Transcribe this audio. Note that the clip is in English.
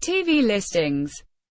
TV listings.